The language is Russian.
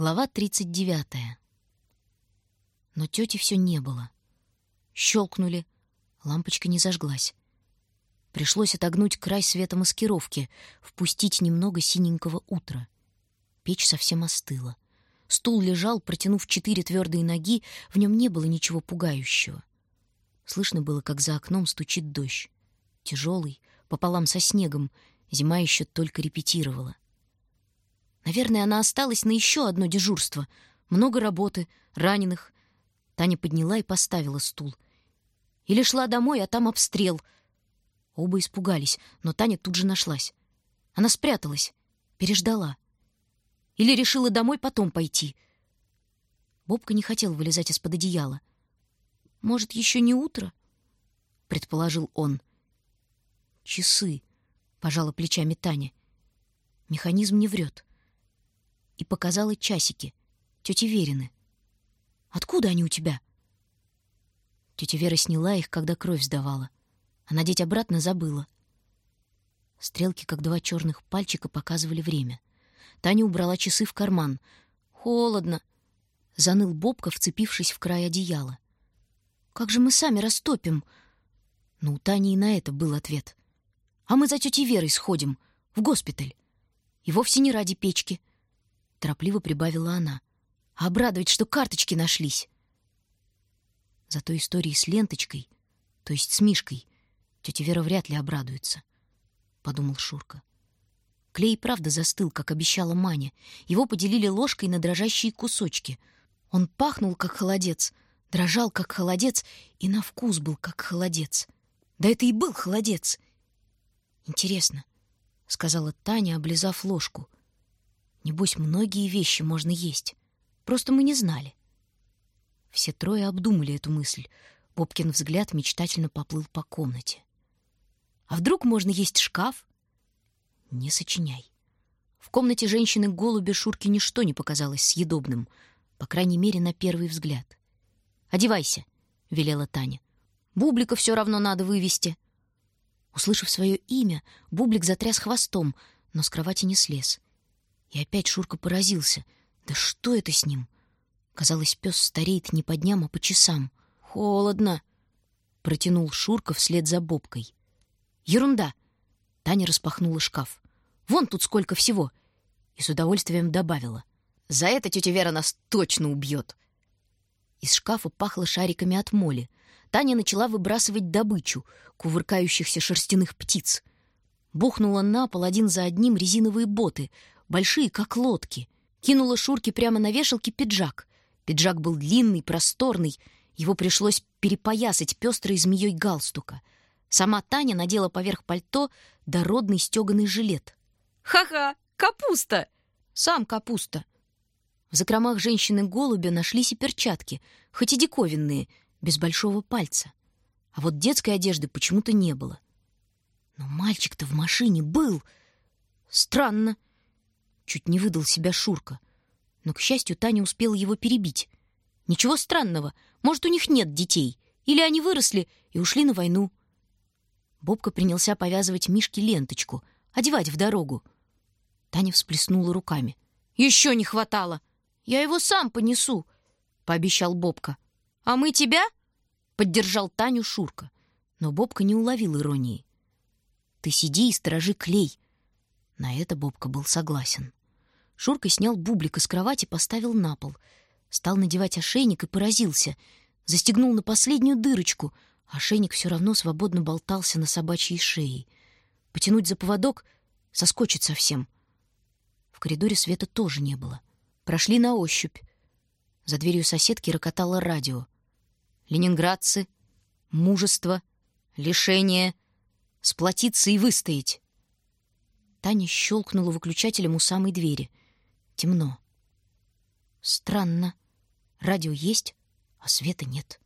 Глава 39. Но тети все не было. Щелкнули, лампочка не зажглась. Пришлось отогнуть край света маскировки, впустить немного синенького утра. Печь совсем остыла. Стул лежал, протянув четыре твердые ноги, в нем не было ничего пугающего. Слышно было, как за окном стучит дождь. Тяжелый, пополам со снегом, зима еще только репетировала. Наверное, она осталась на еще одно дежурство. Много работы, раненых. Таня подняла и поставила стул. Или шла домой, а там обстрел. Оба испугались, но Таня тут же нашлась. Она спряталась, переждала. Или решила домой потом пойти. Бобка не хотел вылезать из-под одеяла. Может, еще не утро? предположил он. Часы, пожала плечами Таня. Механизм не врет. И показала часики. Тети Верины. Откуда они у тебя? Тетя Вера сняла их, когда кровь сдавала. А надеть обратно забыла. Стрелки, как два черных пальчика, показывали время. Таня убрала часы в карман. Холодно, заныл Бобка, вцепившись в край одеяла. Как же мы сами растопим? Но у Тани и на это был ответ. А мы за тетей Верой сходим, в госпиталь. И вовсе не ради печки. Торопливо прибавила она. Обрадовать, что карточки нашлись. Зато истории с ленточкой, то есть с Мишкой, тетя Вера вряд ли обрадуется, — подумал Шурка. Клей правда застыл, как обещала Маня. Его поделили ложкой на дрожащие кусочки. Он пахнул, как холодец — дрожал, как холодец, и на вкус был, как холодец. Да это и был холодец. Интересно, — сказала Таня, облизав ложку. Небось, многие вещи можно есть. Просто мы не знали. Все трое обдумали эту мысль. Бобкин взгляд мечтательно поплыл по комнате. А вдруг можно есть шкаф? Не сочиняй. В комнате женщины-голуби Шурке ничто не показалось съедобным, по крайней мере, на первый взгляд. Одевайся, велела Таня. Бублика все равно надо вывести. Услышав свое имя, Бублик затряс хвостом, но с кровати не слез. И опять Шурка поразился. Да что это с ним? Казалось, пес стареет не по дням, а по часам. Холодно, протянул Шурка вслед за Бобкой. Ерунда. Таня распахнула шкаф. Вон тут сколько всего. И с удовольствием добавила: "За это тетя Вера нас точно убьет. Из шкафа пахло шариками от моли. Таня начала выбрасывать добычу, кувыркающихся шерстяных птиц. Бухнула на пол один за одним резиновые боты, большие, как лодки. Кинула Шурке прямо на вешалке пиджак. Пиджак был длинный, просторный. Его пришлось перепоясать пестрой змеей галстука. Сама Таня надела поверх пальто дородный стеганый жилет. «Ха-ха! Капуста!» «Сам капуста!» В закромах женщины-голубя нашлись и перчатки, хоть и диковинные, без большого пальца. А вот детской одежды почему-то не было. Но мальчик-то в машине был. Странно. Чуть не выдал себя Шурка. Но, к счастью, Таня успела его перебить. Ничего странного. Может, у них нет детей. Или они выросли и ушли на войну. Бобка принялся повязывать Мишке ленточку, одевать в дорогу. Таня всплеснула руками. «Еще не хватало! Я его сам понесу, пообещал Бобка. А мы тебя? поддержал Таню Шурка. Но Бобка не уловил иронии. Ты сиди и сторожи клей. На это Бобка был согласен. Шурка снял бублик из кровати, поставил на пол, стал надевать ошейник и поразился. Застегнул на последнюю дырочку, ошейник все равно свободно болтался на собачьей шее. Потянуть за поводок соскочит совсем. В коридоре света тоже не было. Прошли на ощупь. За дверью соседки рокотало радио. Ленинградцы, мужество, лишение, сплотиться и выстоять. Таня щелкнула выключателем у самой двери. Темно. Странно. Радио есть, а света нет.